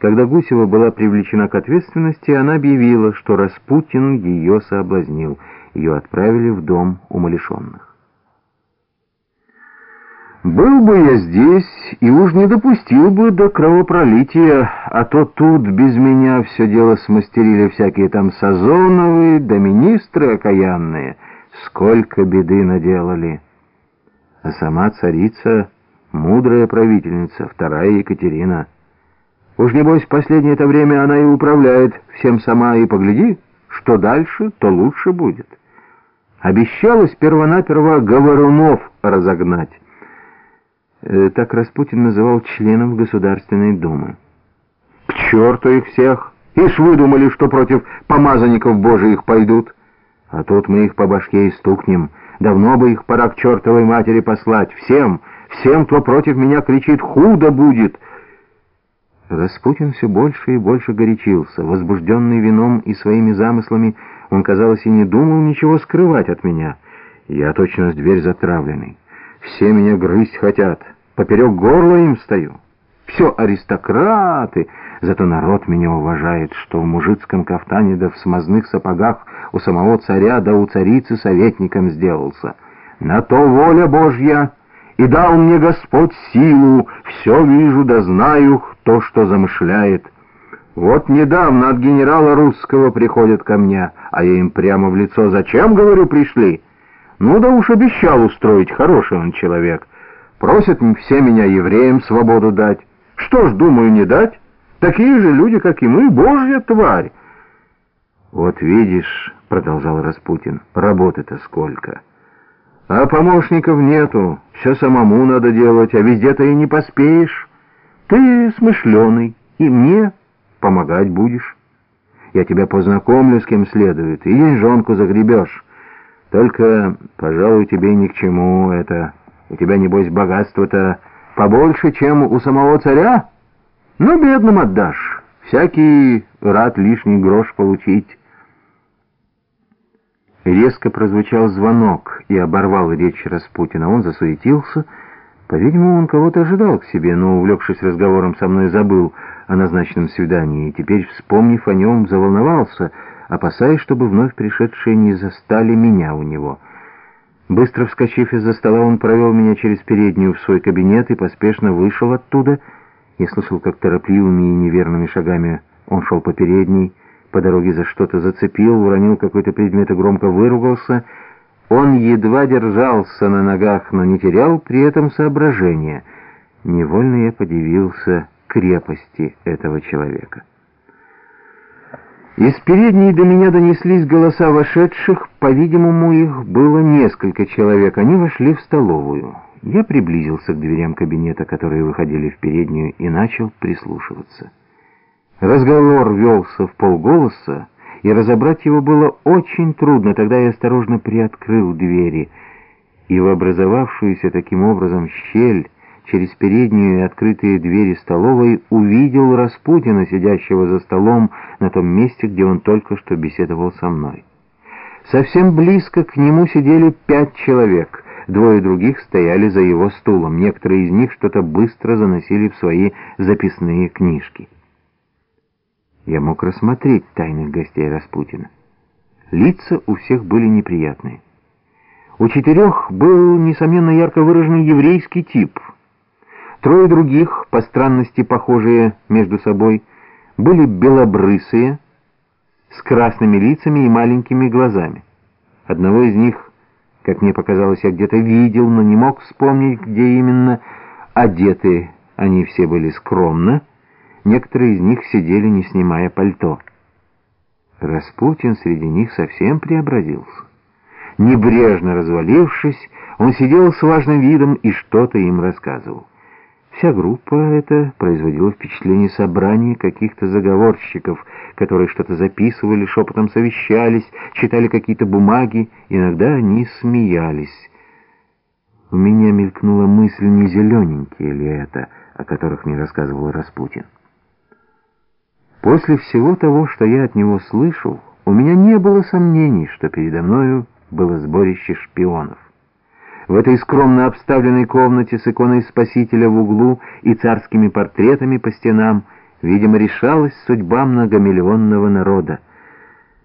Когда Гусева была привлечена к ответственности, она объявила, что Распутин ее соблазнил. Ее отправили в дом умалишенных. Был бы я здесь и уж не допустил бы до кровопролития, а то тут без меня все дело смастерили всякие там Сазоновые, да министры окаянные. Сколько беды наделали. А сама царица, мудрая правительница, вторая Екатерина. Уж небось последнее это время она и управляет всем сама, и погляди, что дальше, то лучше будет. Обещалось первонаперво говорунов разогнать. Э, так Распутин называл членов Государственной Думы. «К черту их всех! Ишь выдумали, что против помазанников Божиих пойдут! А тут мы их по башке и стукнем. Давно бы их пора к чертовой матери послать. Всем, всем, кто против меня кричит, худо будет!» Распутин все больше и больше горячился. Возбужденный вином и своими замыслами, он, казалось, и не думал ничего скрывать от меня. Я точно с дверь затравленный. Все меня грызть хотят, поперек горла им стою. Все аристократы, зато народ меня уважает, что в мужицком кафтане да в смазных сапогах у самого царя да у царицы советником сделался. На то воля Божья, и дал мне Господь силу, все вижу да знаю, кто что замышляет. Вот недавно от генерала русского приходят ко мне, а я им прямо в лицо «Зачем, говорю, пришли?» Ну да уж обещал устроить, хороший он человек. Просят все меня евреям свободу дать. Что ж, думаю, не дать? Такие же люди, как и мы, божья тварь. Вот видишь, продолжал Распутин, работы-то сколько. А помощников нету, все самому надо делать, а везде-то и не поспеешь. Ты смышленый, и мне помогать будешь. Я тебя познакомлю с кем следует, и деньжонку загребешь. Только, пожалуй, тебе ни к чему это. У тебя, небось, богатство-то побольше, чем у самого царя? Ну, бедным отдашь. Всякий рад лишний грош получить. Резко прозвучал звонок и оборвал речь Распутина. Он засуетился. По-видимому, он кого-то ожидал к себе, но, увлекшись разговором со мной, забыл о назначенном свидании и теперь, вспомнив о нем, заволновался — опасаясь, чтобы вновь пришедшие не застали меня у него. Быстро вскочив из-за стола, он провел меня через переднюю в свой кабинет и поспешно вышел оттуда. Я слышал, как торопливыми и неверными шагами он шел по передней, по дороге за что-то зацепил, уронил какой-то предмет и громко выругался. Он едва держался на ногах, но не терял при этом соображения. Невольно я подивился крепости этого человека. Из передней до меня донеслись голоса вошедших, по-видимому, их было несколько человек. Они вошли в столовую. Я приблизился к дверям кабинета, которые выходили в переднюю, и начал прислушиваться. Разговор велся в полголоса, и разобрать его было очень трудно. Тогда я осторожно приоткрыл двери, и в образовавшуюся таким образом щель через переднюю и открытые двери столовой увидел Распутина, сидящего за столом на том месте, где он только что беседовал со мной. Совсем близко к нему сидели пять человек, двое других стояли за его стулом, некоторые из них что-то быстро заносили в свои записные книжки. Я мог рассмотреть тайных гостей Распутина. Лица у всех были неприятные. У четырех был, несомненно, ярко выраженный еврейский тип — Трое других, по странности похожие между собой, были белобрысые, с красными лицами и маленькими глазами. Одного из них, как мне показалось, я где-то видел, но не мог вспомнить, где именно. Одеты они все были скромно, некоторые из них сидели, не снимая пальто. Распутин среди них совсем преобразился. Небрежно развалившись, он сидел с важным видом и что-то им рассказывал. Вся группа эта производила впечатление собрания каких-то заговорщиков, которые что-то записывали, шепотом совещались, читали какие-то бумаги, иногда они смеялись. У меня мелькнула мысль, не зелененькие ли это, о которых мне рассказывал Распутин. После всего того, что я от него слышал, у меня не было сомнений, что передо мною было сборище шпионов. В этой скромно обставленной комнате с иконой Спасителя в углу и царскими портретами по стенам Видимо, решалась судьба многомиллионного народа.